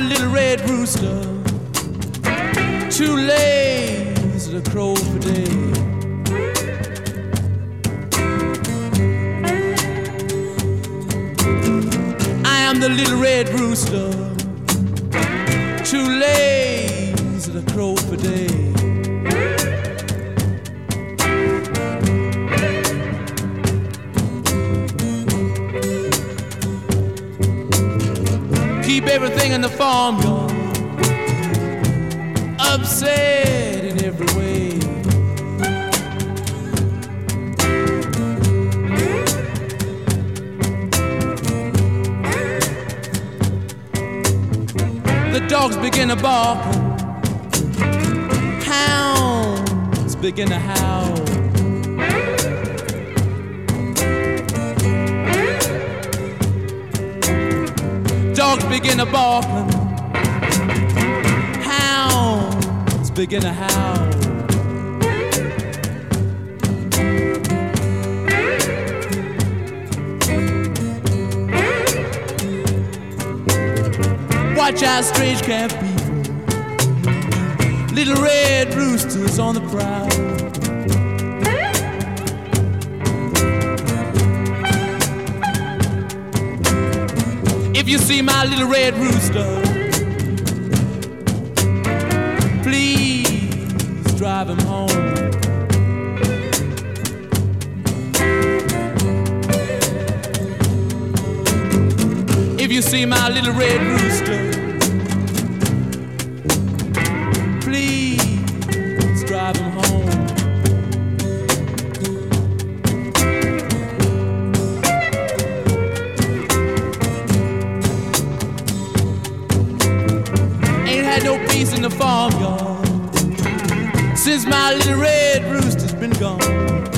little red rooster, too lazy to crow for day. I am the little red rooster, too lazy to crow for day. Keep everything in the farmyard upset in every way. The dogs begin to bark, hounds begin to howl. Begin to bark, hounds begin to howl. Watch out, strange camp people. Little red roosters on the prowl. If you see my little red rooster, please drive him home. If you see my little red rooster, no peace in the farmyard since my little red rooster's been gone.